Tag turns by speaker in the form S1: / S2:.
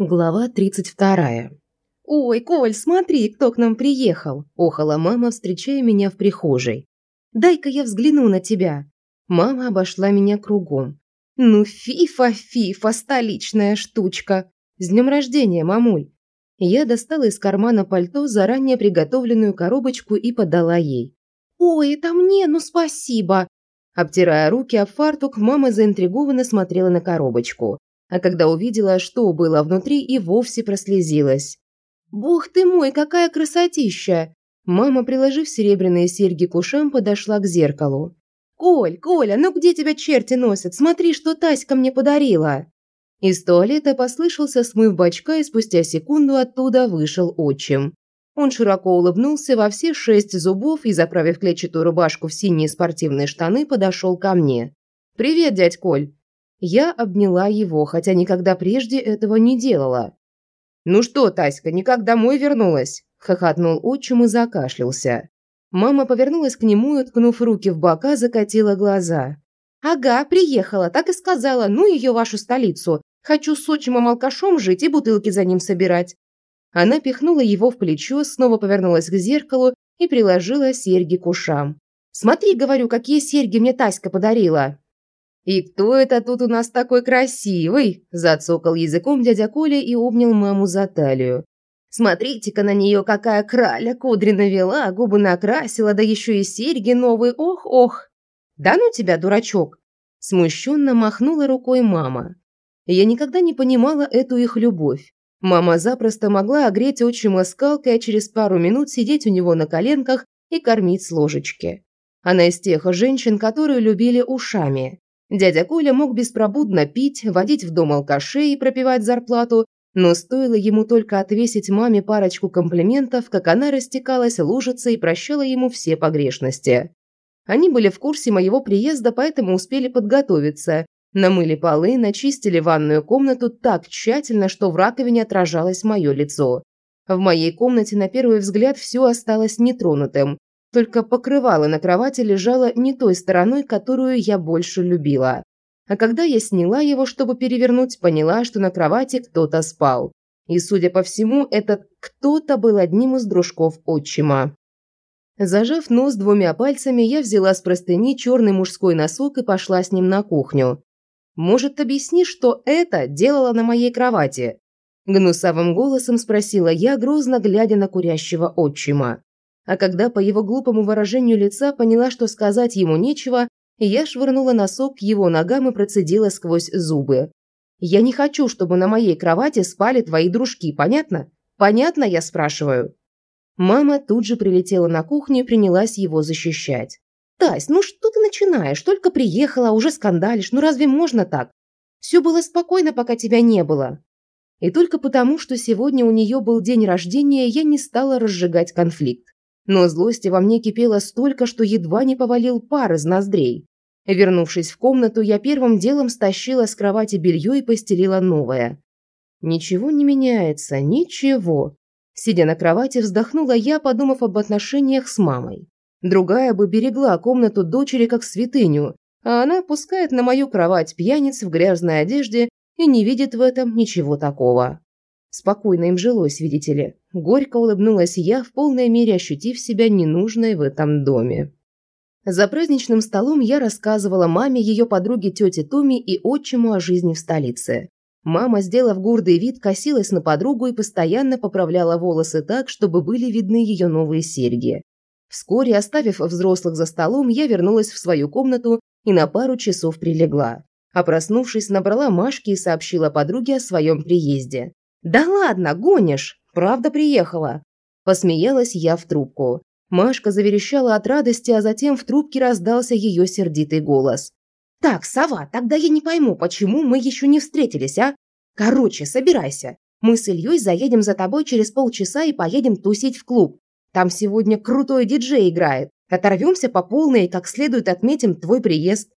S1: Глава 32. «Ой, Коль, смотри, кто к нам приехал!» – охала мама, встречая меня в прихожей. «Дай-ка я взгляну на тебя!» Мама обошла меня кругом. «Ну, фифа, фифа, столичная штучка! С днем рождения, мамуль!» Я достала из кармана пальто заранее приготовленную коробочку и подала ей. «Ой, это мне, ну спасибо!» Обтирая руки об фартук, мама заинтригованно смотрела на коробочку а когда увидела, что было внутри, и вовсе прослезилась. «Бог ты мой, какая красотища!» Мама, приложив серебряные серьги к ушам, подошла к зеркалу. «Коль, Коля, ну где тебя черти носят? Смотри, что Таська мне подарила!» Из туалета послышался смыв бачка, и спустя секунду оттуда вышел отчим. Он широко улыбнулся во все шесть зубов и, заправив клетчатую рубашку в синие спортивные штаны, подошел ко мне. «Привет, дядь Коль!» Я обняла его, хотя никогда прежде этого не делала. «Ну что, Таська, никак домой вернулась?» – хохотнул отчим и закашлялся. Мама повернулась к нему и, ткнув руки в бока, закатила глаза. «Ага, приехала, так и сказала, ну ее вашу столицу. Хочу с отчимом-алкашом жить и бутылки за ним собирать». Она пихнула его в плечо, снова повернулась к зеркалу и приложила серьги к ушам. «Смотри, говорю, какие серьги мне Таська подарила!» «И кто это тут у нас такой красивый?» – зацокал языком дядя Коля и обнял маму за талию. «Смотрите-ка на нее, какая краля, кудри навела, губы накрасила, да еще и серьги новые, ох-ох!» «Да ну тебя, дурачок!» – смущенно махнула рукой мама. Я никогда не понимала эту их любовь. Мама запросто могла огреть отчима скалкой, а через пару минут сидеть у него на коленках и кормить с ложечки. Она из тех женщин, которые любили ушами. Дядя Коля мог беспробудно пить, водить в дом алкашей и пропивать зарплату, но стоило ему только отвесить маме парочку комплиментов, как она растекалась лужицей и прощала ему все погрешности. Они были в курсе моего приезда, поэтому успели подготовиться. Намыли полы, начистили ванную комнату так тщательно, что в раковине отражалось мое лицо. В моей комнате на первый взгляд все осталось нетронутым. Только покрывало на кровати лежало не той стороной, которую я больше любила. А когда я сняла его, чтобы перевернуть, поняла, что на кровати кто-то спал. И, судя по всему, этот кто-то был одним из дружков отчима. Зажав нос двумя пальцами, я взяла с простыни черный мужской носок и пошла с ним на кухню. «Может, объясни, что это делала на моей кровати?» Гнусавым голосом спросила я, грозно глядя на курящего отчима. А когда по его глупому выражению лица поняла, что сказать ему нечего, я швырнула носок к его ногам и процедила сквозь зубы. «Я не хочу, чтобы на моей кровати спали твои дружки, понятно? Понятно, я спрашиваю?» Мама тут же прилетела на кухню и принялась его защищать. «Тась, ну что ты начинаешь? Только приехала, уже скандалишь. Ну разве можно так? Все было спокойно, пока тебя не было». И только потому, что сегодня у нее был день рождения, я не стала разжигать конфликт. Но злости во мне кипело столько, что едва не повалил пар из ноздрей. Вернувшись в комнату, я первым делом стащила с кровати белье и постелила новое. Ничего не меняется, ничего. Сидя на кровати, вздохнула я, подумав об отношениях с мамой. Другая бы берегла комнату дочери как святыню, а она пускает на мою кровать пьяниц в грязной одежде и не видит в этом ничего такого. Спокойно им жилось, видите ли. Горько улыбнулась я, в полной мере ощутив себя ненужной в этом доме. За праздничным столом я рассказывала маме, ее подруге тете Туми и отчиму о жизни в столице. Мама, сделав гордый вид, косилась на подругу и постоянно поправляла волосы так, чтобы были видны ее новые серьги. Вскоре, оставив взрослых за столом, я вернулась в свою комнату и на пару часов прилегла. А проснувшись, набрала Машки и сообщила подруге о своем приезде. «Да ладно, гонишь! Правда приехала!» Посмеялась я в трубку. Машка заверещала от радости, а затем в трубке раздался ее сердитый голос. «Так, сова, тогда я не пойму, почему мы еще не встретились, а? Короче, собирайся. Мы с Ильей заедем за тобой через полчаса и поедем тусить в клуб. Там сегодня крутой диджей играет. Оторвемся по полной и как следует отметим твой приезд.